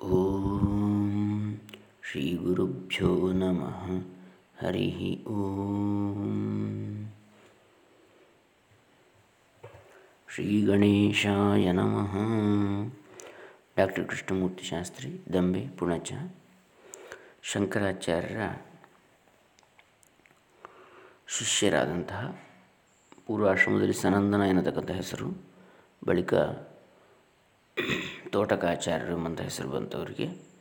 ಓಂ ಶ್ರೀ ಗುರುಭ್ಯೋ ನಮಃ ಹರಿ ಓಂ ಶ್ರೀ ಗಣೇಶಾಯ ನಮಃ ಡಾಕ್ಟರ್ ಕೃಷ್ಣಮೂರ್ತಿ ಶಾಸ್ತ್ರಿ ದಂಬೆ ಪುಣಚ ಶಂಕರಾಚಾರ್ಯರ ಶಿಷ್ಯರಾದಂತಹ ಪೂರ್ವಾಶ್ರಮದಲ್ಲಿ ಸನಂದನ ಎನ್ನತಕ್ಕಂಥ ಹೆಸರು. ಬಳಿಕ ತೋಟಕಾಚಾರ್ಯರು ಎಂಬಂಥ ಹೆಸರು ಬಂತವರಿಗೆ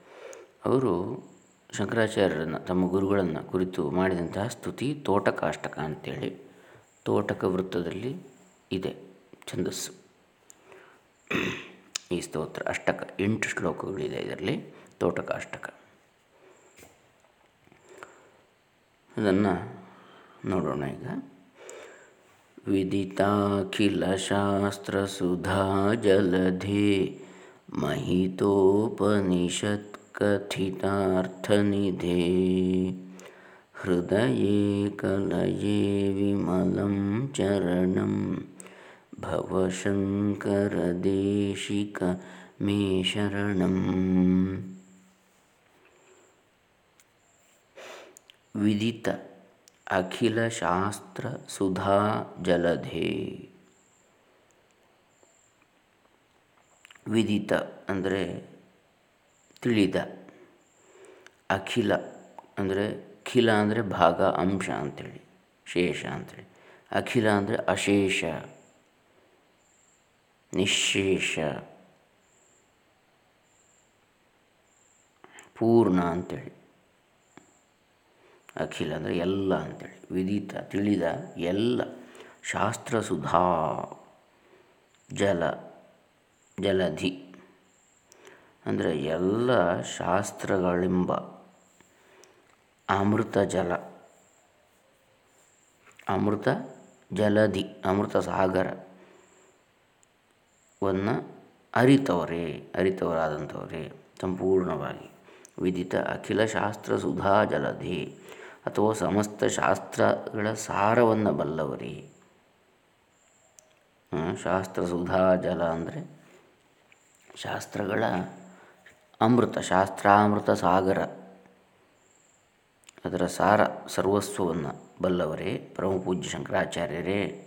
ಅವರು ಶಂಕರಾಚಾರ್ಯರನ್ನು ತಮ್ಮ ಗುರುಗಳನ್ನು ಕುರಿತು ಮಾಡಿದಂತಹ ಸ್ತುತಿ ತೋಟಕಾಷ್ಟಕ ಅಂತೇಳಿ ತೋಟಕ ವೃತ್ತದಲ್ಲಿ ಇದೆ ಛಂದಸ್ಸು ಈ ಸ್ತೋತ್ರ ಅಷ್ಟಕ ಎಂಟು ಶ್ಲೋಕಗಳಿದೆ ಇದರಲ್ಲಿ ತೋಟಕಾಷ್ಟಕ ಅದನ್ನು ನೋಡೋಣ ಈಗ विदिताखिलशास्त्रसुधा जलधे महितोपनिषत्कथितार्थनिधे। हृदये कलये विमलं चरणं। भवशङ्करदेशिक मे शरणम् विदित अखिलशास्त्रसुधा जलधे। ವಿದಿತ ಅಂದರೆ ತಿಳಿದ. ಅಖಿಲ ಅಂದರೆ ಖಿಲ ಅಂದರೆ ಭಾಗ, ಅಂಶ ಅಂಥೇಳಿ ಶೇಷ ಅಂಥೇಳಿ ಅಖಿಲ ಅಂದರೆ ಅಶೇಷ, ನಿಶೇಷ, ಪೂರ್ಣ ಅಂಥೇಳಿ ಅಖಿಲ ಅಂದರೆ ಎಲ್ಲ ಅಂಥೇಳಿ ವಿದಿತ ತಿಳಿದ ಎಲ್ಲ. ಶಾಸ್ತ್ರ ಸುಧಾ, ಜಲ. ಜಲಧಿ. ಅಂದರೆ ಎಲ್ಲ ಶಾಸ್ತ್ರಗಳೆಂಬ ಅಮೃತ ಜಲ. ಅಮೃತ ಜಲಧಿ, ಅಮೃತ ಸಾಗರವನ್ನು ಅರಿತವರೇ ಅರಿತವರಾದಂಥವರೇ ಸಂಪೂರ್ಣವಾಗಿ. ವಿದಿತ ಅಖಿಲ ಶಾಸ್ತ್ರ ಸುಧಾ ಜಲಧಿ, ಅಥವಾ ಸಮಸ್ತ ಶಾಸ್ತ್ರಗಳ ಸಾರವನ್ನು ಬಲ್ಲವರೇ. ಶಾಸ್ತ್ರ ಸುಧಾ ಜಲ ಅಂದರೆ ಶಾಸ್ತ್ರಗಳ ಅಮೃತ, ಶಾಸ್ತ್ರಾಮೃತ ಸಾಗರ. ಅದರ ಸಾರ ಸರ್ವಸ್ವವನ್ನು ಬಲ್ಲವರೇ ಪರಮಪೂಜ್ಯ ಶಂಕರಾಚಾರ್ಯರೇ.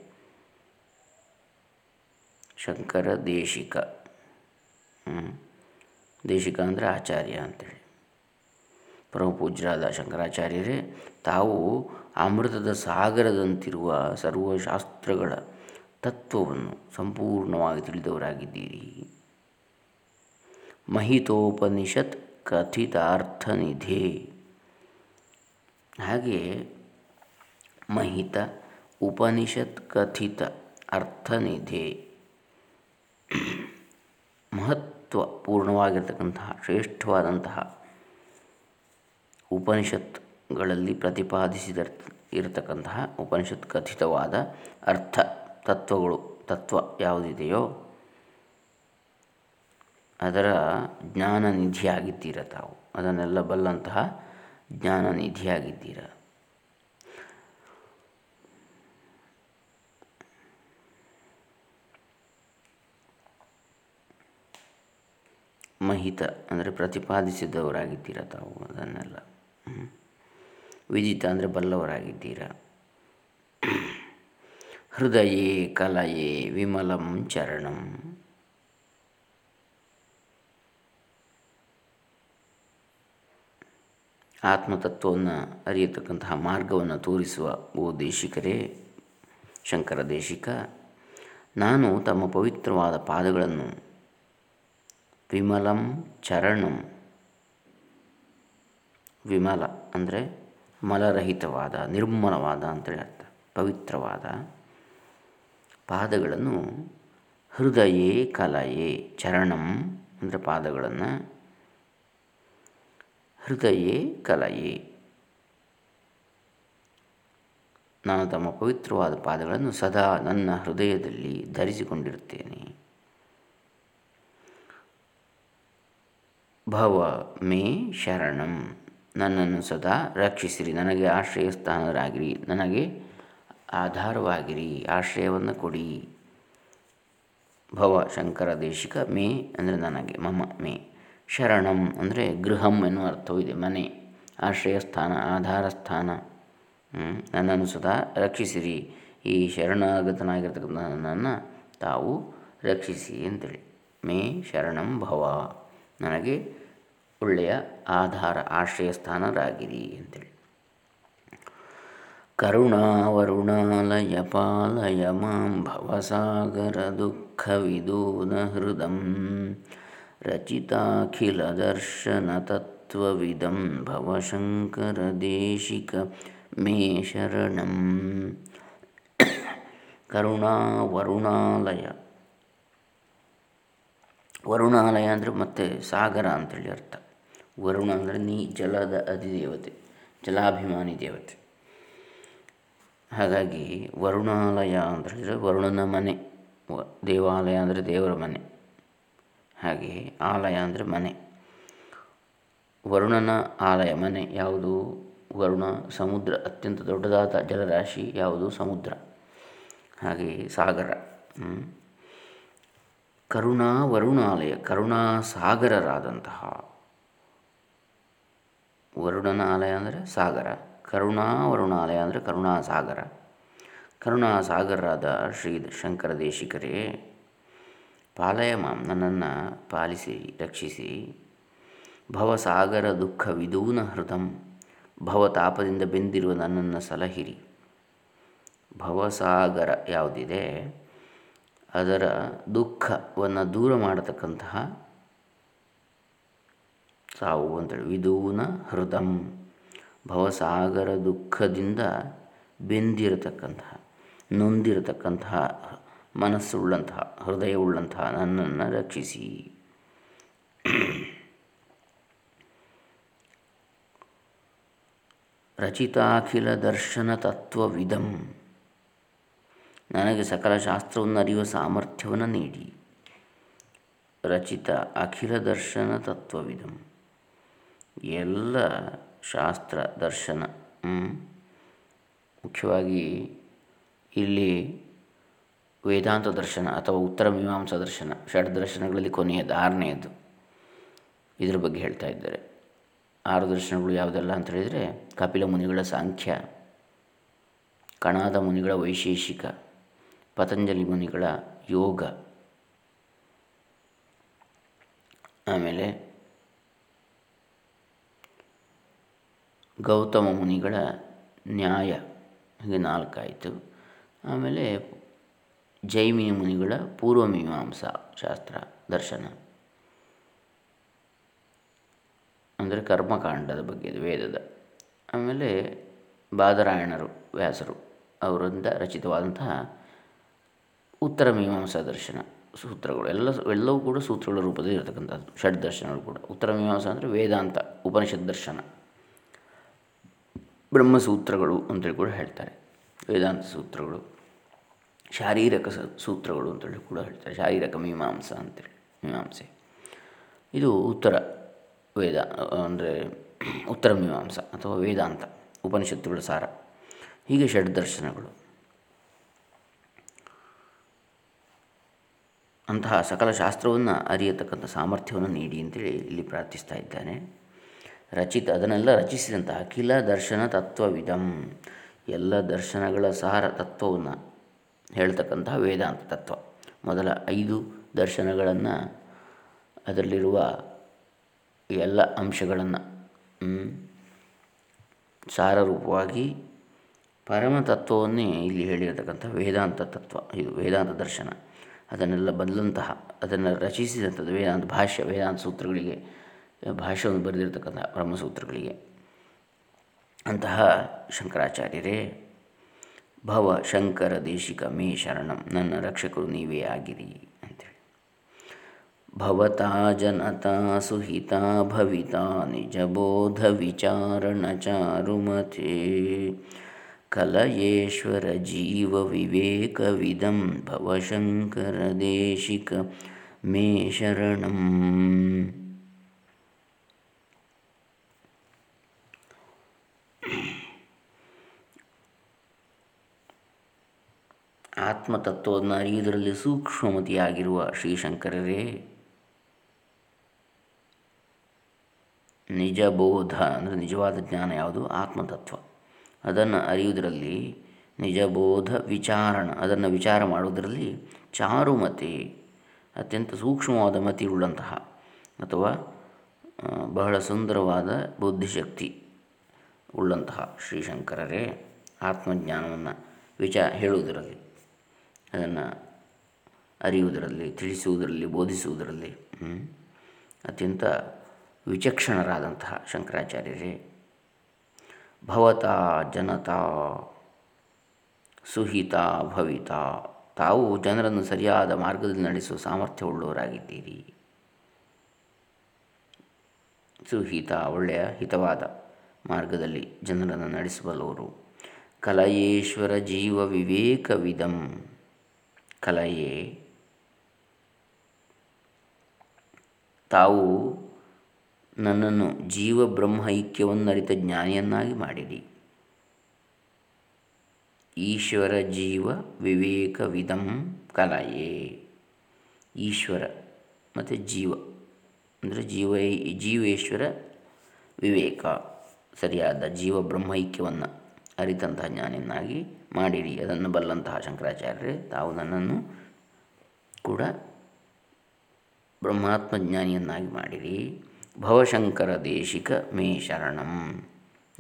ಶಂಕರ ದೇಶಿಕ. ದೇಶಿಕ ಅಂದರೆ ಆಚಾರ್ಯ ಅಂತೇಳಿ. ಪರಮಪೂಜ್ಯರಾದ ಶಂಕರಾಚಾರ್ಯರೇ, ತಾವು ಅಮೃತದ ಸಾಗರದಂತಿರುವ ಸರ್ವಶಾಸ್ತ್ರಗಳ ತತ್ವವನ್ನು ಸಂಪೂರ್ಣವಾಗಿ ತಿಳಿದವರಾಗಿದ್ದೀರಿ. ಮಹಿತೋಪನಿಷತ್ ಕಥಿತಾರ್ಥನಿಧೆ. ಹಾಗೆ ಮಹಿತ ಉಪನಿಷತ್ ಕಥಿತ ಅರ್ಥನಿಧಿ. ಮಹತ್ವ ಪೂರ್ಣವಾಗಿರ್ತಕ್ಕಂತಹ ಶ್ರೇಷ್ಠವಾದಂತಹ ಉಪನಿಷತ್ಗಳಲ್ಲಿ ಪ್ರತಿಪಾದಿಸಿದ ಇರತಕ್ಕಂತಹ ಉಪನಿಷತ್ ಕಥಿತವಾದ ಅರ್ಥ ತತ್ವಗಳು ತತ್ವ ಯಾವುದಿದೆಯೋ ಅದರ ಜ್ಞಾನ ನಿಧಿಯಾಗಿದ್ದೀರ ತಾವು. ಅದನ್ನೆಲ್ಲ ಬಲ್ಲಂತಹ ಜ್ಞಾನ ನಿಧಿಯಾಗಿದ್ದೀರ. ಮಹಿತ ಅಂದರೆ ಪ್ರತಿಪಾದಿಸಿದವರಾಗಿದ್ದೀರ ತಾವು ಅದನ್ನೆಲ್ಲ. ವಿಜಿತ ಅಂದರೆ ಬಲ್ಲವರಾಗಿದ್ದೀರ. ಹೃದಯೇ ಕಲಯೇ ವಿಮಲಂ ಚರಣಂ. ಆತ್ಮತತ್ವವನ್ನು ಅರಿಯತಕ್ಕಂತಹ ಮಾರ್ಗವನ್ನು ತೋರಿಸುವ ಓ ದೇಶಿಕರೇ, ಶಂಕರ ದೇಶಿಕ, ನಾನು ತಮ್ಮ ಪವಿತ್ರವಾದ ಪಾದಗಳನ್ನು ವಿಮಲಂ ಚರಣಂ, ವಿಮಲ ಅಂದರೆ ಮಲರಹಿತವಾದ, ನಿರ್ಮಲವಾದ ಅಂತೇಳಿ ಅರ್ಥ. ಪವಿತ್ರವಾದ ಪಾದಗಳನ್ನು ಹೃದಯೇ ಕಲಯೇ ಚರಣಂ ಅಂದರೆ ಪಾದಗಳನ್ನು ಹೃದಯೇ ಕಲೆಯೇ. ನಾನು ತಮ್ಮ ಪವಿತ್ರವಾದ ಪಾದಗಳನ್ನು ಸದಾ ನನ್ನ ಹೃದಯದಲ್ಲಿ ಧರಿಸಿಕೊಂಡಿರುತ್ತೇನೆ. ಭವ ಮೇ ಶರಣಂ. ನನ್ನನ್ನು ಸದಾ ರಕ್ಷಿಸಿರಿ. ನನಗೆ ಆಶ್ರಯ ಸ್ಥಾನರಾಗಿರಿ ನನಗೆ ಆಧಾರವಾಗಿರಿ. ಆಶ್ರಯವನ್ನು ಕೊಡಿ. ಭವ ಶಂಕರ ದೇಶಿಕ ಮೇ ಅಂದರೆ ನನಗೆ, ಮಮ ಮೇ. ಶರಣಂ ಅಂದರೆ ಗೃಹಂ ಎನ್ನುವ ಅರ್ಥವೂ ಇದೆ, ಮನೆ, ಆಶ್ರಯ ಸ್ಥಾನ, ಆಧಾರ ಸ್ಥಾನ. ನನ್ನನ್ನು ಸದಾ ರಕ್ಷಿಸಿರಿ. ಈ ಶರಣಾಗತನಾಗಿರ್ತಕ್ಕಂಥ ನನ್ನನ್ನು ತಾವು ರಕ್ಷಿಸಿ ಅಂತೇಳಿ. ಮೇ ಶರಣಂ ಭವ. ನನಗೆ ಒಳ್ಳೆಯ ಆಧಾರ, ಆಶ್ರಯ ಸ್ಥಾನರಾಗಿರಿ ಅಂತೇಳಿ. ಕರುಣಾವರುಣಾಲಯ ಪಾಲಯ ಮಾಂ ಭವಸಾಗರ ದುಃಖ ವಿದೂನ ಹೃದಂ. ರಚಿತಾಖಿಲ ದರ್ಶನ ತತ್ವವಿದಂ ಭವಶಂಕರ ದೇಶಿಕ ಮೇ ಶರಣಂ ಕರುಣಾ ವರುಣಾಲಯ ಅಂದರೆ ಮತ್ತೆ ಸಾಗರ ಅಂತೇಳಿ ಅರ್ಥ. ವರುಣ ಅಂದರೆ ನೀ, ಜಲದ ಅಧಿದೇವತೆ, ಜಲಾಭಿಮಾನಿ ದೇವತೆ. ಹಾಗಾಗಿ ವರುಣಾಲಯ ಅಂತ ವರುಣನ ಮನೆ ದೇವಾಲಯ ಅಂದರೆ ದೇವರ ಮನೆ. ಹಾಗೆ ಆಲಯ ಅಂದರೆ ಮನೆ. ವರುಣನ ಆಲಯ ಮನೆ ಯಾವುದು? ವರುಣ ಸಮುದ್ರ, ಅತ್ಯಂತ ದೊಡ್ಡದಾದ ಜಲರಾಶಿ ಯಾವುದು? ಸಮುದ್ರ. ಹಾಗೆ ಸಾಗರ. ಕರುಣಾ ವರುಣಾಲಯ, ಕರುಣಾ ಸಾಗರರಾದಂತಹ ವರುಣನ ಆಲಯ ಅಂದರೆ ಸಾಗರ. ಕರುಣಾ ವರುಣಾಲಯ ಅಂದರೆ ಕರುಣಾ ಸಾಗರ. ಕರುಣಾ ಸಾಗರರಾದ ಶ್ರೀ ಶಂಕರ ದೇಶಿಕರೇ ಪಾಲಯ ಮಾಂ, ನನ್ನನ್ನು ಪಾಲಿಸಿ, ರಕ್ಷಿಸಿ. ಭವಸಾಗರ ದುಃಖ ವಿದೂನ ಹೃದಂ ಭವತಾಪದಿಂದ ಬೆಂದಿರುವ ನನ್ನನ್ನು ಸಲಹಿರಿ. ಭವಸಾಗರ ಯಾವುದಿದೆ? ಅದರ ದುಃಖವನ್ನು ದೂರ ಮಾಡತಕ್ಕಂತಹ ಸಾವು ಅಂತೇಳಿ. ವಿದೂನ ಹೃದಂ ಭವಸಾಗರ ದುಃಖದಿಂದ ಬೆಂದಿರತಕ್ಕಂತಹ, ನೊಂದಿರತಕ್ಕಂತಹ ಮನಸ್ಸುಳ್ಳಂತಹ, ಹೃದಯವುಳ್ಳಂತಹ ನನ್ನನ್ನು ರಕ್ಷಿಸಿ. ರಚಿತಾಖಿಲ ದರ್ಶನ ತತ್ವವಿಧಂ ನನಗೆ ಸಕಲ ಶಾಸ್ತ್ರವನ್ನು ಅರಿಯುವ ಸಾಮರ್ಥ್ಯವನ್ನು ನೀಡಿ. ರಚಿತ ಅಖಿಲ ದರ್ಶನ ತತ್ವವಿಧಂ ಎಲ್ಲ ಶಾಸ್ತ್ರ ದರ್ಶನ ಮುಖ್ಯವಾಗಿ ಇಲ್ಲಿ ವೇದಾಂತ ದರ್ಶನ ಅಥವಾ ಉತ್ತರ ಮೀಮಾಂಸಾ ದರ್ಶನ, ಷಡ್ ದರ್ಶನಗಳಲ್ಲಿ ಕೊನೆಯದು, ಆರನೆಯದು ಇದರ ಬಗ್ಗೆ ಹೇಳ್ತಾ ಇದ್ದಾರೆ. ಆರು ದರ್ಶನಗಳು ಯಾವುದೆಲ್ಲ ಅಂತ ಹೇಳಿದರೆ, ಕಪಿಲ ಮುನಿಗಳ ಸಾಂಖ್ಯ, ಕಣಾದ ಮುನಿಗಳ ವೈಶೇಷಿಕ, ಪತಂಜಲಿ ಮುನಿಗಳ ಯೋಗ, ಆಮೇಲೆ ಗೌತಮ ಮುನಿಗಳ ನ್ಯಾಯ, ಹೀಗೆ ನಾಲ್ಕಾಯಿತು. ಆಮೇಲೆ ಜೈಮಿನಿ ಮುನಿಗಳ ಪೂರ್ವ ಮೀಮಾಂಸಾ ಶಾಸ್ತ್ರ ದರ್ಶನ. ಅಂದರೆ ಕರ್ಮಕಾಂಡದ ಬಗ್ಗೆ ವೇದದ. ಆಮೇಲೆ ಬಾದರಾಯಣರು, ವ್ಯಾಸರು, ಅವರಿಂದ ರಚಿತವಾದಂತಹ ಉತ್ತರ ಮೀಮಾಂಸಾ ದರ್ಶನ ಸೂತ್ರಗಳು. ಎಲ್ಲ ಎಲ್ಲವೂ ಕೂಡ ಸೂತ್ರಗಳ ರೂಪದಲ್ಲಿ ಇರತಕ್ಕಂಥದ್ದು, ಷಡ್ ದರ್ಶನಗಳು ಕೂಡ. ಉತ್ತರ ಮೀಮಾಂಸ ಅಂದರೆ ವೇದಾಂತ, ಉಪನಿಷತ್ ದರ್ಶನ. ಬ್ರಹ್ಮಸೂತ್ರಗಳು ಅಂತೇಳಿ ಕೂಡ ಹೇಳ್ತಾರೆ. ವೇದಾಂತ ಸೂತ್ರಗಳು. ಶಾರೀರಕ ಸೂತ್ರಗಳು ಅಂತೇಳಿ ಕೂಡ ಹೇಳ್ತಾರೆ. ಶಾರೀರಕ ಮೀಮಾಂಸ ಅಂತೇಳಿ, ಮೀಮಾಂಸೆ. ಇದು ಉತ್ತರ ವೇದ, ಅಂದರೆ ಉತ್ತರ ಮೀಮಾಂಸ ಅಥವಾ ವೇದಾಂತ, ಉಪನಿಷತ್ತುಗಳ ಸಾರ. ಹೀಗೆ ಷಡ್ ದರ್ಶನಗಳು. ಅಂತಹ ಸಕಲ ಶಾಸ್ತ್ರವನ್ನು ಅರಿಯತಕ್ಕಂಥ ಸಾಮರ್ಥ್ಯವನ್ನು ನೀಡಿ ಅಂತೇಳಿ ಇಲ್ಲಿ ಪ್ರಾರ್ಥಿಸ್ತಾ ಇದ್ದಾನೆ. ರಚಿತ, ಅದನ್ನೆಲ್ಲ ರಚಿಸಿದಂತಹ ಅಖಿಲ ದರ್ಶನ ತತ್ವವಿದಂ. ಎಲ್ಲ ದರ್ಶನಗಳ ಸಾರ ತತ್ವವನ್ನು ಹೇಳ್ತಕ್ಕಂತಹ ವೇದಾಂತ ತತ್ವ. ಮೊದಲ ಐದು ದರ್ಶನಗಳನ್ನು ಅದರಲ್ಲಿರುವ ಎಲ್ಲ ಅಂಶಗಳನ್ನು ಸಾರರೂಪವಾಗಿ ಪರಮತತ್ವವನ್ನೇ ಇಲ್ಲಿ ಹೇಳಿರತಕ್ಕಂಥ ವೇದಾಂತ ತತ್ವ. ಇದು ವೇದಾಂತ ದರ್ಶನ. ಅದನ್ನೆಲ್ಲ ಬಂದಂತಹ, ಅದನ್ನು ರಚಿಸಿದಂಥದ್ದು ವೇದಾಂತ ಭಾಷ್ಯ, ವೇದಾಂತ ಸೂತ್ರಗಳಿಗೆ, ಭಾಷ್ಯವನ್ನು ಬರೆದಿರತಕ್ಕಂಥ ಬ್ರಹ್ಮಸೂತ್ರಗಳಿಗೆ. ಅಂತಹ ಶಂಕರಾಚಾರ್ಯರೇ ಭವ ಶಂಕರ ದೇಶಿಕ ಮೇ ಶರಣಂ, ನನ್ನ ರಕ್ಷಕರು ನೀವೇ ಆಗಿರಿ ಅಂಥೇಳಿ ಭವತಾ ಜನತಾ ಸುಹಿತಾ ಭವಿತಾ ನಿಜಬೋಧ ವಿಚಾರಣ ಚಾರುಮತೆ. ಕಲಯೇಶ್ವರ ಜೀವ ವಿವೇಕವಿದಂ ಭವಶಂಕರ ದೇಶಿಕ ಮೇ ಶರಣಂ. ಆತ್ಮತತ್ವವನ್ನು ಅರಿಯುವುದರಲ್ಲಿ ಸೂಕ್ಷ್ಮಮತಿಯಾಗಿರುವ ಶ್ರೀಶಂಕರರೇ, ನಿಜಬೋಧ, ಅಂದರೆ ನಿಜವಾದ ಜ್ಞಾನ ಯಾವುದು? ಆತ್ಮತತ್ವ. ಅದನ್ನು ಅರಿಯುವುದರಲ್ಲಿ, ನಿಜಬೋಧ ವಿಚಾರಣ, ಅದನ್ನು ವಿಚಾರ ಮಾಡುವುದರಲ್ಲಿ ಚಾರುಮತಿ ಅತ್ಯಂತ ಸೂಕ್ಷ್ಮವಾದ ಮತಿ ಉಳ್ಳಂತಹ, ಅಥವಾ ಬಹಳ ಸುಂದರವಾದ ಬುದ್ಧಿಶಕ್ತಿ ಉಳ್ಳಂತಹ ಶ್ರೀಶಂಕರರೇ, ಆತ್ಮಜ್ಞಾನವನ್ನು ವಿಚಾ ಹೇಳುವುದರಲ್ಲಿ. ಅದನ್ನು ಅರಿಯುವುದರಲ್ಲಿ, ತಿಳಿಸುವುದರಲ್ಲಿ, ಬೋಧಿಸುವುದರಲ್ಲಿ ಅತ್ಯಂತ ವಿಚಕ್ಷಣರಾದಂತಹ ಶಂಕರಾಚಾರ್ಯರೇ, ಭವತಾ ಜನತಾ ಸುಹಿತ ಭವಿತ, ತಾವು ಜನರನ್ನು ಸರಿಯಾದ ಮಾರ್ಗದಲ್ಲಿ ನಡೆಸುವ ಸಾಮರ್ಥ್ಯವುಳ್ಳವರಾಗಿದ್ದೀರಿ. ಸುಹಿತ ಒಳ್ಳೆಯ ಹಿತವಾದ ಮಾರ್ಗದಲ್ಲಿ ಜನರನ್ನು ನಡೆಸಬಲ್ಲವರು. ಕಲಯೇಶ್ವರ ಜೀವ ವಿವೇಕವಿದಂ. ಕಲಯೇ. ತಾವು ನನ್ನನ್ನು ಜೀವ ಬ್ರಹ್ಮ ಐಕ್ಯವನ್ನರಿತ ಜ್ಞಾನಿಯನ್ನಾಗಿ ಮಾಡಿರಿ. ಈಶ್ವರ ಜೀವ ವಿವೇಕವಿದಂ ಕಲಯೇ. ಈಶ್ವರ ಮತ್ತು ಜೀವ ಅಂದರೆ ಜೀವ ಜೀವೇಶ್ವರ ವಿವೇಕ ಸರಿಯಾದ ಜೀವ ಬ್ರಹ್ಮೈಕ್ಯವನ್ನು ಅರಿತಂತಹ ಜ್ಞಾನಿಯನ್ನಾಗಿ ಮಾಡಿರಿ, ಅದನ್ನು ಬಲ್ಲಂತಹ ಶಂಕರಾಚಾರ್ಯರೇ, ತಾವು ನನ್ನನ್ನು ಕೂಡ ಬ್ರಹ್ಮಾತ್ಮಜ್ಞಾನಿಯನ್ನಾಗಿ ಮಾಡಿರಿ. ಭವಶಂಕರ ದೇಶಿಕ ಮೇ ಶರಣಂ.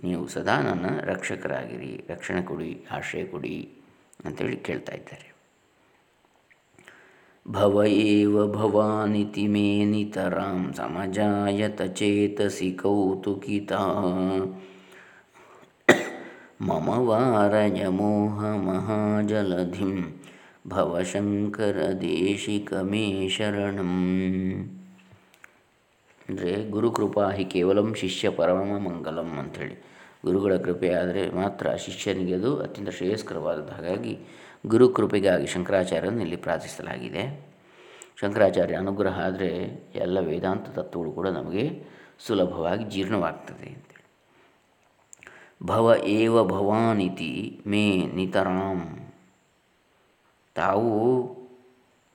ನೀವು ಸದಾ ನನ್ನ ರಕ್ಷಕರಾಗಿರಿ. ರಕ್ಷಣೆ ಕೊಡಿ, ಆಶ್ರಯ ಕೊಡಿ ಅಂತೇಳಿ ಕೇಳ್ತಾ ಇದ್ದಾರೆ. ಭವ ಏವ ಭವಾನಿತಿ ಮೇ ನಿತರಾಂ ಸಮಜಾಯತ ಚೇತಸಿ ಕೌತುಕಿತ. ಮಮ ವಾರಯ ಮೋಹ ಮಹಾಜಲಧಿಂ ಭವಶಂಕರ ದೇಶಿಕ ಮೇ ಶರಣಂ ಅಂದರೆ ಗುರುಕೃಪಾ ಹಿ ಕೇವಲಂ ಶಿಷ್ಯ ಪರಮ ಮಂಗಲಂ ಅಂಥೇಳಿ. ಗುರುಗಳ ಕೃಪೆಯಾದರೆ ಮಾತ್ರ ಶಿಷ್ಯನಿಗೆ ಅದು ಅತ್ಯಂತ ಶ್ರೇಯಸ್ಕರವಾದದ್ದು. ಹಾಗಾಗಿ ಗುರುಕೃಪೆಗಾಗಿ ಶಂಕರಾಚಾರ್ಯರನ್ನು ಇಲ್ಲಿ ಪ್ರಾರ್ಥಿಸಲಾಗಿದೆ. ಶಂಕರಾಚಾರ್ಯ ಅನುಗ್ರಹ ಆದರೆ ಎಲ್ಲ ವೇದಾಂತ ತತ್ವಗಳು ಕೂಡ ನಮಗೆ ಸುಲಭವಾಗಿ ಜೀರ್ಣವಾಗ್ತದೆ. ಭವ ಏವ ಭವಾನಿತಿ ಮೇ ನಿತರಾಂ. ತಾವು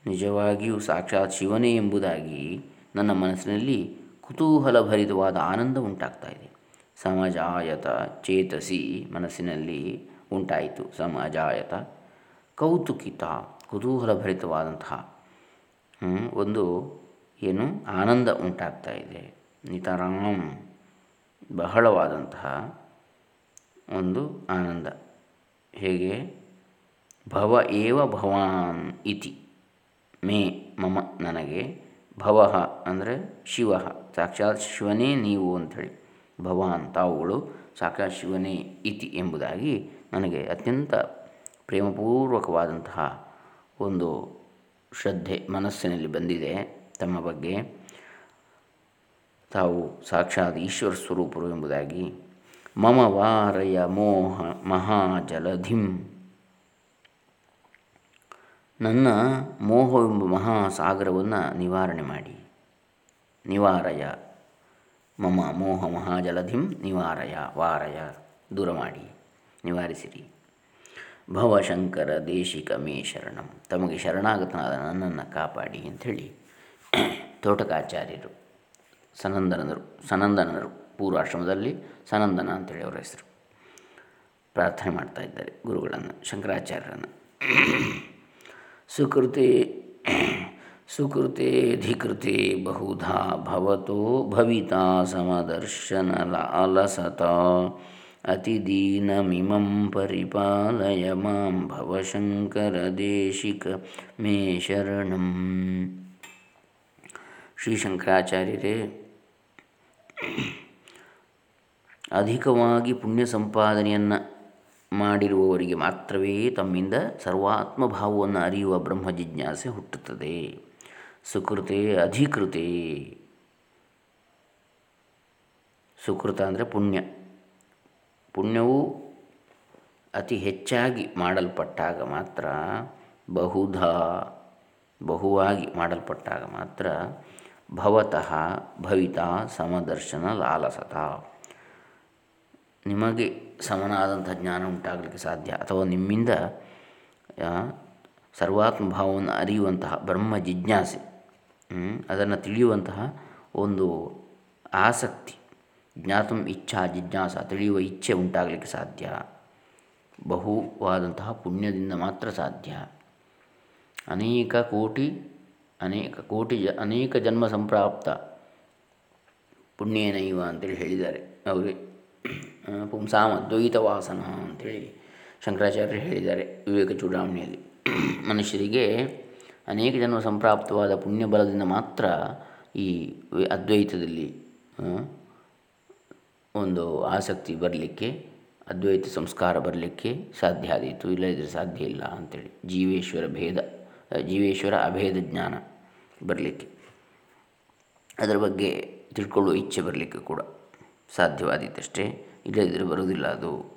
ನಿಜವಾಗಿಯೂ ಸಾಕ್ಷಾತ್ ಶಿವನೇ ಎಂಬುದಾಗಿ ನನ್ನ ಮನಸ್ಸಿನಲ್ಲಿ ಕುತೂಹಲಭರಿತವಾದ ಆನಂದ ಉಂಟಾಗ್ತಾ ಇದೆ. ಸಮಾಜಾಯತ ಚೇತಸಿ ಮನಸ್ಸಿನಲ್ಲಿ ಉಂಟಾಯಿತು. ಸಮಾಜಾಯತ ಕೌತುಕಿತ ಕುತೂಹಲಭರಿತವಾದಂತಹ ಒಂದು ಏನು ಆನಂದ ಉಂಟಾಗ್ತಾ ಇದೆ. ನಿತರಾಂ ಬಹಳವಾದಂತಹ ಒಂದು ಆನಂದ. ಹೇಗೆ? ಭವ ಏವ ಭವಾನ್ ಇತಿ. ಮೇ ಮಮ ನನಗೆ. ಭವ ಅಂದರೆ ಶಿವ. ಸಾಕ್ಷಾತ್ ಶಿವನೇ ನೀವು ಅಂಥೇಳಿ. ಭವಾನ್ ತಾವುಗಳು ಸಾಕ್ಷಾತ್ ಶಿವನೇ ಇತಿ ಎಂಬುದಾಗಿ ನನಗೆ ಅತ್ಯಂತ ಪ್ರೇಮಪೂರ್ವಕವಾದಂತಹ ಒಂದು ಶ್ರದ್ಧೆ ಮನಸ್ಸಿನಲ್ಲಿ ಬಂದಿದೆ ತಮ್ಮ ಬಗ್ಗೆ. ತಾವು ಸಾಕ್ಷಾತ್ ಈಶ್ವರ ಸ್ವರೂಪರು ಎಂಬುದಾಗಿ ಮಮ ವಾರಯ ಮೋಹ ಮಹಾಜಲಧಿಂ. ನನ್ನ ಮೋಹವೆಂಬ ಮಹಾಸಾಗರವನ್ನು ನಿವಾರಣೆ ಮಾಡಿ. ನಿವಾರಯ ಮಮ ಮೋಹ ಮಹಾಜಲಧಿಂ, ನಿವಾರಯ ವಾರಯ ದೂರ ಮಾಡಿ. ನಿವಾರಿಸಿರಿ. ಭವಶಂಕರ ದೇಶಿಕ ಮೇ ಶರಣಂ ತಮಗೆ ಶರಣಾಗತನಾದ ನನ್ನನ್ನು ಕಾಪಾಡಿ ಅಂಥೇಳಿ. ತೋಟಕಾಚಾರ್ಯರು, ಸನಂದನರು ಸನಂದನರು. ಪೂರ್ವಾಶ್ರಮದಲ್ಲಿ ಸನಂದನ ಅಂತೇಳಿ ಅವರ ಹೆಸರು. ಪ್ರಾರ್ಥನೆ ಮಾಡ್ತಾ ಇದ್ದಾರೆ ಗುರುಗಳನ್ನು, ಶಂಕರಾಚಾರ್ಯರನ್ನು. ಸುಕೃತೆ ಸುಕೃತೆಧಿಕೃತೆ ಬಹುಧಾ ಭವತೋ ಭವಿತಾ ಸಮದರ್ಶನ ಲಾಲಸತ. ಅತಿದೀನಮಿಮಂ ಪರಿಪಾಲಯ ಮಾಂ ಭವಶಂಕರ ದೇಶಿಕ ಮೇ ಶರಣಂ. ಶ್ರೀ ಶಂಕರಾಚಾರ್ಯರೇ ಅಧಿಕವಾಗಿ ಪುಣ್ಯ ಸಂಪಾದನೆಯನ್ನು ಮಾಡಿರುವವರಿಗೆ ಮಾತ್ರವೇ ತಮ್ಮಿಂದ ಸರ್ವಾತ್ಮ ಭಾವವನ್ನು ಅರಿಯುವ ಬ್ರಹ್ಮ ಜಿಜ್ಞಾಸೆ ಹುಟ್ಟುತ್ತದೆ. ಸುಕೃತೆ ಅಧಿಕೃತೆ. ಸುಕೃತ ಅಂದರೆ ಪುಣ್ಯ. ಪುಣ್ಯವು ಅತಿ ಹೆಚ್ಚಾಗಿ ಮಾಡಲ್ಪಟ್ಟಾಗ ಮಾತ್ರ ಬಹುಧ, ಬಹುವಾಗಿ ಮಾಡಲ್ಪಟ್ಟಾಗ ಮಾತ್ರ ಭವತಃ ಭವಿತಾ ಸಮದರ್ಶನ ಲಾಲಸತ. ನಿಮಗೆ ಸಮನಾದಂಥ ಜ್ಞಾನ ಉಂಟಾಗಲಿಕ್ಕೆ ಸಾಧ್ಯ? ಅಥವಾ ನಿಮ್ಮಿಂದ ಸರ್ವಾತ್ಮ ಭಾವವನ್ನು ಅರಿಯುವಂತಹ ಬ್ರಹ್ಮ ಜಿಜ್ಞಾಸೆ ಅದನ್ನು ತಿಳಿಯುವಂತಹ ಒಂದು ಆಸಕ್ತಿ, ಜ್ಞಾತಂ ಇಚ್ಛಾ ಜಿಜ್ಞಾಸ ತಿಳಿಯುವ ಇಚ್ಛೆ ಉಂಟಾಗಲಿಕ್ಕೆ ಸಾಧ್ಯ? ಬಹುವಾದಂತಹ ಪುಣ್ಯದಿಂದ ಮಾತ್ರ ಸಾಧ್ಯ? ಅನೇಕ ಕೋಟಿ ಅನೇಕ ಕೋಟಿ ಅನೇಕ ಜನ್ಮ ಸಂಪ್ರಾಪ್ತ ಪುಣ್ಯೇನೈವ ಅಂತೇಳಿ ಹೇಳಿದ್ದಾರೆ. ಅವರೇ ಪುಂಸಾಮ ದ್ವೈತ ವಾಸನ ಅಂಥೇಳಿ ಶಂಕರಾಚಾರ್ಯರು ಹೇಳಿದ್ದಾರೆ ವಿವೇಕ ಚೂಡಾವಣೆಯಲ್ಲಿ ಮನುಷ್ಯರಿಗೆ ಅನೇಕ ಜನ್ಮ ಸಂಪ್ರಾಪ್ತವಾದ ಪುಣ್ಯ ಬಲದಿಂದ ಮಾತ್ರ ಈ ಅದ್ವೈತದಲ್ಲಿ ಒಂದು ಆಸಕ್ತಿ ಬರಲಿಕ್ಕೆ, ಅದ್ವೈತ ಸಂಸ್ಕಾರ ಬರಲಿಕ್ಕೆ ಸಾಧ್ಯ ಆದೀತು ಇಲ್ಲದಿದ್ದರೆ ಸಾಧ್ಯ ಇಲ್ಲ ಅಂಥೇಳಿ ಜೀವೇಶ್ವರ ಭೇದ, ಜೀವೇಶ್ವರ ಅಭೇದ ಜ್ಞಾನ ಬರಲಿಕ್ಕೆ, ಅದರ ಬಗ್ಗೆ ತಿಳ್ಕೊಳ್ಳುವ ಇಚ್ಛೆ ಬರಲಿಕ್ಕೆ ಕೂಡ ಸಾಧ್ಯವಾದೀತಷ್ಟೇ. ಇಲ್ಲದಿದ್ದರೆ ಬರುವುದಿಲ್ಲ ಅದು.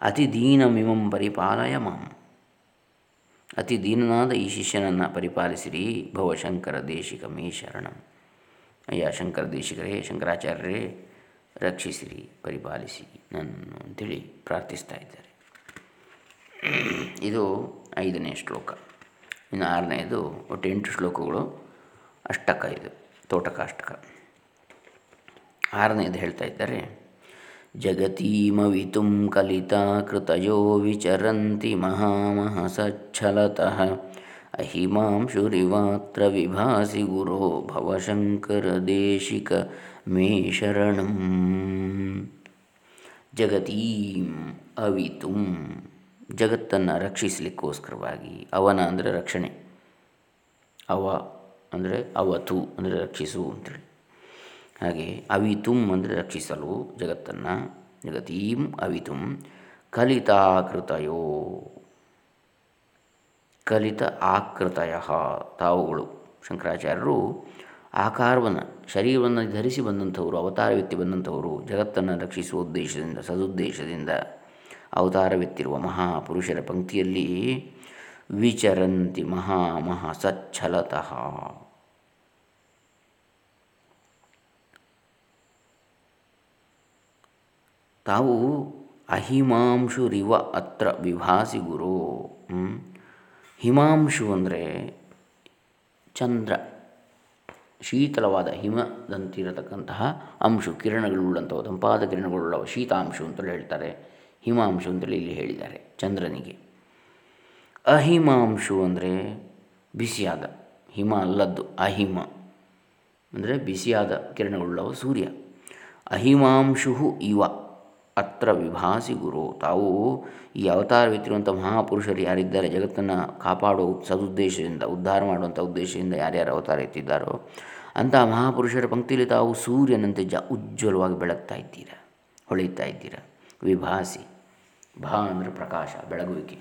ಅತಿ ದೀನಮಿಮಂ ಪರಿಪಾಲಯ ಮಾಂ. ಅತಿ ದೀನನಾದ ಈ ಶಿಷ್ಯನನ್ನು ಪರಿಪಾಲಿಸಿರಿ ಭವಶಂಕರ ದೇಶಿಕ ಮೇ ಶರಣಂ. ಅಯ್ಯ ಶಂಕರ ದೇಶಿಕರೇ, ಶಂಕರಾಚಾರ್ಯರೇ, ರಕ್ಷಿಸಿರಿ, ಪರಿಪಾಲಿಸಿ ನನ್ನನ್ನು ಅಂತೇಳಿ ಪ್ರಾರ್ಥಿಸ್ತಾ ಇದ್ದಾರೆ. ಇದು ಐದನೇ ಶ್ಲೋಕ. ಇನ್ನು ಆರನೇದು, ಒಟ್ಟು ಎಂಟು ಶ್ಲೋಕಗಳು. ಅಷ್ಟಕ ಇದು, ತೋಟಕಾಷ್ಟಕ. ಆರನೇದು ಹೇಳ್ತಾ ಇದ್ದಾರೆ ಕಲಿತಾ ಕೃತಯೋ ವಿಚರಂತಿ ಮಹಾಮಹಸಚ್ಛಲತಃ ಅಹಿಮಾಂಶುರಿವಾತ್ರ ವಿಭಾಸಿ ಗುರೋ ದೇಶಿಕ ಮೇ ಶರಣಂ ಜಗತೀಂ ಅವಿತುಂ ಜಗತ್ತನ್ನು ರಕ್ಷಿಸಲಿಕ್ಕೋಸ್ಕರವಾಗಿ ಅವನ ಅಂದರೆ ರಕ್ಷಣೆ, ಅವ ಅಂದರೆ ಅವತು ಅಂದರೆ ರಕ್ಷಿಸು ಅಂತೇಳಿ. ಹಾಗೆ ಅವಿತುಂ ಅಂದರೆ ರಕ್ಷಿಸಲು, ಜಗತ್ತನ್ನು, ಜಗತೀಂ ಅವಿತುಂ ಕಲಿತಾಕೃತಯೋ ಕಲಿತ ಆಕೃತಯ ತಾವುಗಳು. ಶಂಕರಾಚಾರ್ಯರು ಆಕಾರವನ್ನು, ಶರೀರವನ್ನು ಧರಿಸಿ ಬಂದಂಥವರು ಅವತಾರವೆತ್ತಿ ಬಂದಂಥವರು, ಜಗತ್ತನ್ನು ರಕ್ಷಿಸುವ ಉದ್ದೇಶದಿಂದ, ಸದುದ್ದೇಶದಿಂದ ಅವತಾರವೆತ್ತಿರುವ ಮಹಾಪುರುಷರ ಪಂಕ್ತಿಯಲ್ಲಿ ವಿಚರಂತಿ ಮಹಾಮಹ ಸಚ್ಛಲತಃ ತಾವು ಅಹಿಮಾಂಶುರಿವ ಅತ್ರ ವಿಭಾಸಿ ಗುರು. ಹಿಮಾಂಶು ಅಂದರೆ ಚಂದ್ರ. ಶೀತಲವಾದ ಹಿಮದಂತಿರತಕ್ಕಂತಹ ಅಂಶು ಕಿರಣಗಳುಳ್ಳಂಥವು ತಂಪಾದ ಕಿರಣಗಳುಳ್ಳವ ಶೀತಾಂಶು ಅಂತೇಳಿ ಹೇಳ್ತಾರೆ. ಹಿಮಾಂಶು ಅಂತೇಳಿ ಇಲ್ಲಿ ಹೇಳಿದ್ದಾರೆ ಚಂದ್ರನಿಗೆ. ಅಹಿಮಾಂಶು ಅಂದರೆ ಬಿಸಿಯಾದ, ಹಿಮ ಅಲ್ಲದ್ದು ಅಹಿಮ. ಅಂದರೆ ಬಿಸಿಯಾದ ಕಿರಣಗಳುಳ್ಳವ ಸೂರ್ಯ. ಅಹಿಮಾಂಶು ಇವ. ಅತ್ರ ವಿಭಾಸಿ ಗುರು. ತಾವು ಈ ಅವತಾರವಿತ್ತಿರುವಂಥ ಮಹಾಪುರುಷರು ಯಾರಿದ್ದಾರೆ, ಜಗತ್ತನ್ನು ಕಾಪಾಡುವ ಸದುದ್ದೇಶದಿಂದ, ಉದ್ಧಾರ ಮಾಡುವಂಥ ಉದ್ದೇಶದಿಂದ ಯಾರ್ಯಾರು ಅವತಾರ ಎತ್ತಿದ್ದಾರೋ ಅಂತಹ ಮಹಾಪುರುಷರ ಪಂಕ್ತಿಯಲ್ಲಿ ತಾವು ಸೂರ್ಯನಂತೆ ಜ, ಉಜ್ವಲವಾಗಿ ಬೆಳಗ್ತಾ ಇದ್ದೀರ, ಹೊಳೆಯುತ್ತಾ ಇದ್ದೀರ? ವಿಭಾಸಿ, ಭಾ ಅಂದರೆ ಪ್ರಕಾಶ, ಬೆಳಗುವಿಕೆ,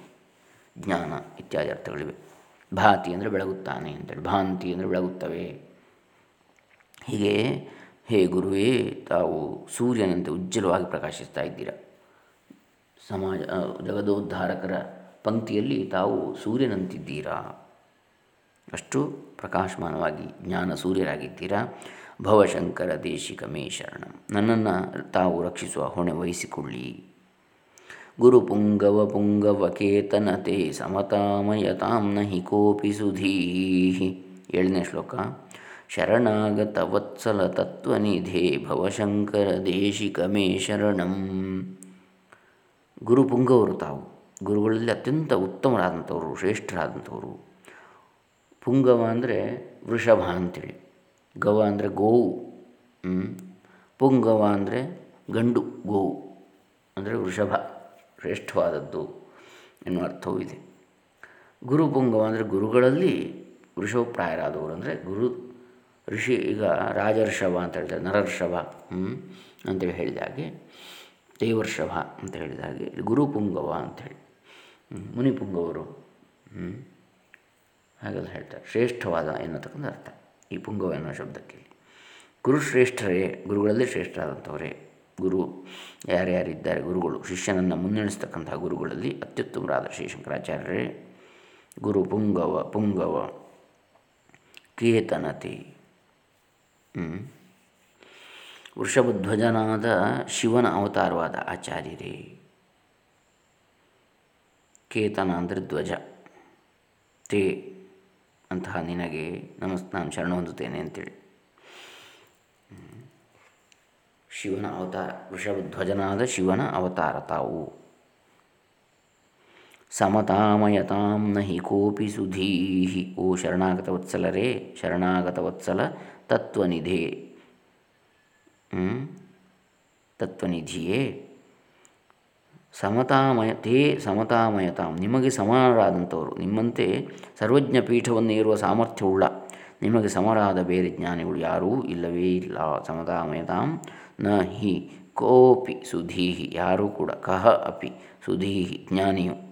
ಜ್ಞಾನ ಇತ್ಯಾದಿ ಅರ್ಥಗಳಿವೆ. ಭಾತಿ ಅಂದರೆ ಬೆಳಗುತ್ತಾನೆ ಅಂತೇಳಿ, ಭಾಂತಿ ಅಂದರೆ ಬೆಳಗುತ್ತವೆ. ಹೀಗೆ ಹೇ ಗುರುವೇ, ತಾವು ಸೂರ್ಯನಂತೆ ಉಜ್ವಲವಾಗಿ ಪ್ರಕಾಶಿಸ್ತಾ ಇದ್ದೀರ? ಸಮಾಜ ಜಗದೋದ್ಧಾರಕರ ಪಂಕ್ತಿಯಲ್ಲಿ ತಾವು ಸೂರ್ಯನಂತಿದ್ದೀರಾ? ಅಷ್ಟು ಪ್ರಕಾಶಮಾನವಾಗಿ ಜ್ಞಾನ ಸೂರ್ಯರಾಗಿದ್ದೀರಾ? ಭವಶಂಕರ ದೇಶಿಕ ಮೇ ಶರಣಂ. ನನ್ನನ್ನು ತಾವು ರಕ್ಷಿಸುವ ಹೊಣೆ ವಹಿಸಿಕೊಳ್ಳಿ. ಗುರು ಪುಂಗವ ಪುಂಗವ ಕೇತನತೆ ಸಮತಾಮಯತಾಂ ನಹಿ ಕೋಪಿ ಸುಧೀ ಏಳನೇ ಶ್ಲೋಕ. ಶರಣಾಗತ ವತ್ಸಲ ತತ್ವನಿಧೇ ಭವಶಂಕರ ದೇಶಿಕ ಮೇ ಶರಣಂ ಗುರು ಪುಂಗವರು ತಾವು, ಗುರುಗಳಲ್ಲಿ ಅತ್ಯಂತ ಉತ್ತಮರಾದಂಥವರು, ಶ್ರೇಷ್ಠರಾದಂಥವರು. ಪುಂಗವ ಅಂದರೆ ವೃಷಭ ಅಂತೇಳಿ, ಗವ ಅಂದರೆ ಗೋವು ಪುಂಗವ ಅಂದರೆ ಗಂಡು, ಗೋವು ಅಂದರೆ ವೃಷಭ, ಶ್ರೇಷ್ಠವಾದದ್ದು ಎನ್ನುವ ಅರ್ಥವೂ ಇದೆ. ಗುರು ಪುಂಗವ ಅಂದರೆ ಗುರುಗಳಲ್ಲಿ ವೃಷಭಪ್ರಾಯರಾದವರು ಅಂದರೆ ಗುರು ಋಷಿ ಈಗ ರಾಜರ್ಷಭ ಅಂತ ಹೇಳ್ತಾರೆ ನರರ್ಷಭ ಅಂತೇಳಿ ಹೇಳಿದ ಹಾಗೆ ದೇವರ್ಷಭ ಅಂತ ಹೇಳಿದ ಹಾಗೆ ಗುರುಪುಂಗವ ಅಂಥೇಳಿ ಮುನಿಪುಂಗವರು ಹಾಗೆಲ್ಲ ಹೇಳ್ತಾರೆ, ಶ್ರೇಷ್ಠವಾದ ಎನ್ನತಕ್ಕಂಥ ಅರ್ಥ, ಈ ಪುಂಗವ ಎನ್ನುವ ಶಬ್ದಕ್ಕೆ ಗುರುಶ್ರೇಷ್ಠರೇ, ಗುರುಗಳಲ್ಲಿ ಶ್ರೇಷ್ಠರಾದಂಥವರೇ, ಗುರು, ಯಾರ್ಯಾರಿದ್ದಾರೆ, ಗುರುಗಳು, ಶಿಷ್ಯನನ್ನು ಮುನ್ನಡೆಸ್ತಕ್ಕಂತಹ ಗುರುಗಳಲ್ಲಿ ಅತ್ಯುತ್ತಮರಾದ ಶ್ರೀ ಶಂಕರಾಚಾರ್ಯರೇ, ಗುರು ಪುಂಗವ ಪುಂಗವ ಕೇತನತೆ ವೃಷಭಧ್ವಜನಾದ ಶಿವನ ಅವತಾರವಾದ ಆಚಾರ್ಯರೇ ಕೇತನ ಅಂದರೆ ಧ್ವಜ, ತೇ ಅಂತಹ ನಿನಗೆ ನಮಸ್ ನಾನು ಶರಣ ಹೊಂದುತ್ತೇನೆ ಅಂತೇಳಿ. ಶಿವನ ಅವತಾರ, ವೃಷಭಧ್ವಜನಾದ ಶಿವನ ಅವತಾರ ತಾವು. ಸಮತಾಮಯತಾಂ ನಹಿ ಕೋಪಿ ಸುಧೀಹಿ. ಓ ಶರಣಾಗತ ವತ್ಸಲರೇ ಶರಣಾಗತ ವತ್ಸಲ ತತ್ವನಿಧೆ ತತ್ವನಿಧಿಯೇ. ಸಮತಾಮಯ, ತೇ ಸಮತಾಮಯತಾಂ. ನಿಮಗೆ ಸಮರಾದಂಥವರು. ನಿಮ್ಮಂತೆ ಸರ್ವಜ್ಞ ಪೀಠವನ್ನು ಏರುವ ಸಾಮರ್ಥ್ಯವುಳ್ಳ, ನಿಮಗೆ ಸಮರಾದ ಬೇರೆ ಜ್ಞಾನಿಗಳು ಯಾರೂ ಇಲ್ಲವೇ ಇಲ್ಲ. ಸಮತಾಮಯತಾಂ ನ ಹಿ ಕೋಪಿ ಸುಧೀಹಿ. ಯಾರೂ ಕೂಡ ಕಹ ಅಪಿ ಸುಧೀಹಿ ಜ್ಞಾನಿಯು.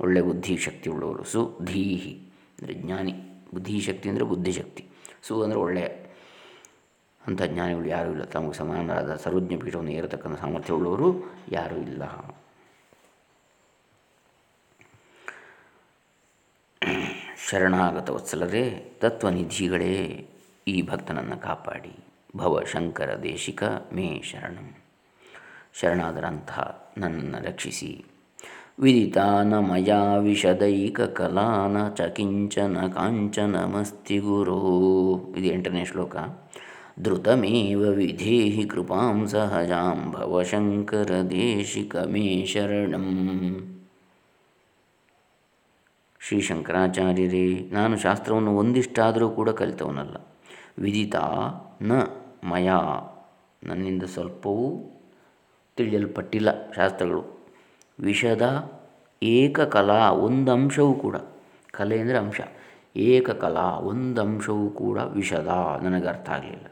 ಒಳ್ಳೆಯ ಬುದ್ಧಿಶಕ್ತಿ ಉಳ್ಳವರು. ಸುಧೀಹಿ ಅಂದರೆ ಜ್ಞಾನಿ. ಬುದ್ಧಿಶಕ್ತಿ ಅಂದರೆ ಬುದ್ಧಿಶಕ್ತಿ. ಸು ಅಂದರೆ ಒಳ್ಳೆಯ ಅಂಥ ಜ್ಞಾನಿಗಳು ಯಾರೂ ಇಲ್ಲ. ತಮಗೆ ಸಮಾನರಾದ ಸರ್ವಜ್ಞ ಪೀಠವನ್ನು ಏರತಕ್ಕಂಥ ಸಾಮರ್ಥ್ಯವುಳ್ಳವರು ಯಾರೂ ಇಲ್ಲ. ಶರಣಾಗತ ವತ್ಸಲರೇ, ತತ್ವನಿಧಿಗಳೇ, ಈ ಭಕ್ತನನ್ನು ಕಾಪಾಡಿ. ಭವ ಶಂಕರ ದೇಶಿಕ ಮೇ ಶರಣಂ. ಶರಣಾದರಂಥ ನನ್ನನ್ನು ರಕ್ಷಿಸಿ. ವಿದಿತಾನ ಮಯಾ ವಿಷದೈಕ ಕಲಾನ ಚಕಿಂಚನ ಕಿಂಚನ ಕಾಂಚನಮಸ್ತಿ ಗುರು ಇದು ಎಂಟನೇ ಶ್ಲೋಕ ಧೃತಮೇವ ವಿಧೇಹಿ ಕೃಪಾಂ ಸಹಜಾಂ ಭವಶಂಕರ ದೇಶಿಕ ಮೇ ಶರಣಂ ಶ್ರೀ ಶಂಕರಾಚಾರ್ಯರೇ ನಾನು ಶಾಸ್ತ್ರವನ್ನು ಒಂದಿಷ್ಟಾದರೂ ಕೂಡ ಕಲಿತವನಲ್ಲ. ವಿದಿತ ನ ಮಯ ನನ್ನಿಂದ ಸ್ವಲ್ಪವೂ ತಿಳಿಯಲ್ಪಟ್ಟಿಲ್ಲ ಶಾಸ್ತ್ರಗಳು. ವಿಷದ ಏಕಕಲಾ ಒಂದು ಅಂಶವೂ ಕೂಡ. ಕಲೆ ಅಂದರೆ ಅಂಶ. ಏಕಕಲಾ ಒಂದು ಅಂಶವೂ ಕೂಡ ವಿಷದ. ನನಗೆ ಅರ್ಥ ಆಗಲಿಲ್ಲ.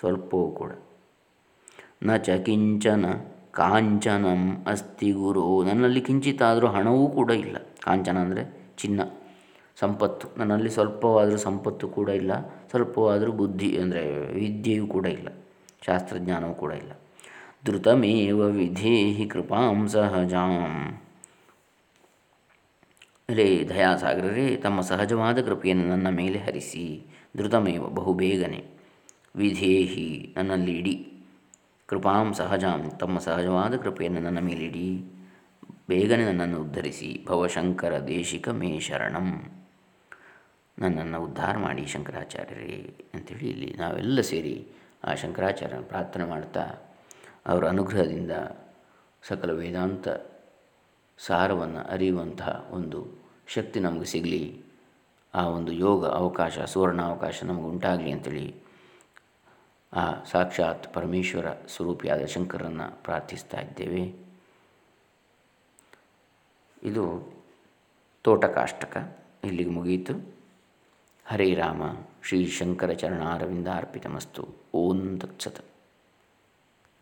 ಸ್ವಲ್ಪವೂ ಕೂಡ. ನ ಚ ಕಿಂಚನ ಕಾಂಚನಂ ಅಸ್ತಿ ಗುರು. ನನ್ನಲ್ಲಿ ಕಿಂಚಿತಾದರೂ ಹಣವೂ ಕೂಡ ಇಲ್ಲ. ಕಾಂಚನ ಅಂದರೆ ಚಿನ್ನ. ಸಂಪತ್ತು. ನನ್ನಲ್ಲಿ ಸ್ವಲ್ಪವಾದರೂ ಸಂಪತ್ತು ಕೂಡ ಇಲ್ಲ. ಸ್ವಲ್ಪವಾದರೂ ಬುದ್ಧಿ ಅಂದರೆ ವಿದ್ಯೆಯೂ ಕೂಡ ಇಲ್ಲ. ಶಾಸ್ತ್ರಜ್ಞಾನವೂ ಕೂಡ ಇಲ್ಲ. ಧೃತಮೇವ ವಿಧೇಹಿ ಕೃಪಾಂ ಸಹಜಾಂ. ರೇ ದಯಾಸಾಗರರೇ, ತಮ್ಮ ಸಹಜವಾದ ಕೃಪೆಯನ್ನು ನನ್ನ ಮೇಲೆ ಹರಿಸಿ ಧೃತಮೇವ ಬಹುಬೇಗನೆ. ವಿಧೇಹಿ ನನ್ನಲ್ಲಿ ಇಡಿ ಕೃಪಾಂ ಸಹಜಾಂ, ತಮ್ಮ ಸಹಜವಾದ ಕೃಪೆಯನ್ನು ನನ್ನ ಮೇಲಿಡಿ, ಬೇಗನೆ ನನ್ನನ್ನು ಉದ್ಧರಿಸಿ, ಭವಶಂಕರ ದೇಶಿಕ ಮೇ ಶರಣಂ ನನ್ನನ್ನು ಉದ್ಧಾರ ಮಾಡಿ ಶಂಕರಾಚಾರ್ಯರೇ ಅಂಥೇಳಿ ಇಲ್ಲಿ ನಾವೆಲ್ಲ ಸೇರಿ ಆ ಶಂಕರಾಚಾರ್ಯನ ಪ್ರಾರ್ಥನೆ ಮಾಡ್ತಾ ಅವರ ಅನುಗ್ರಹದಿಂದ ಸಕಲ ವೇದಾಂತ ಸಾರವನ್ನು ಅರಿಯುವಂತಹ ಒಂದು ಶಕ್ತಿ ನಮಗೆ ಸಿಗಲಿ. ಆ ಒಂದು ಯೋಗ ಅವಕಾಶ ಸುವರ್ಣ ಅವಕಾಶ ನಮಗೆ ಉಂಟಾಗಲಿ ಅಂತೇಳಿ ಆ ಸಾಕ್ಷಾತ್ ಪರಮೇಶ್ವರ ಸ್ವರೂಪಿಯಾದ ಶಂಕರನ್ನು ಪ್ರಾರ್ಥಿಸ್ತಾ ಇದ್ದೇವೆ. ಇದು ತೋಟಕಾಷ್ಟಕ. ಇಲ್ಲಿಗೆ ಮುಗಿಯಿತು ಹರೇ ರಾಮ, ಶ್ರೀ ಶಂಕರ ಚರಣಾರವಿಂದ ಅರ್ಪಿತಮಸ್ತು ಓಂ ತತ್ಸತ್.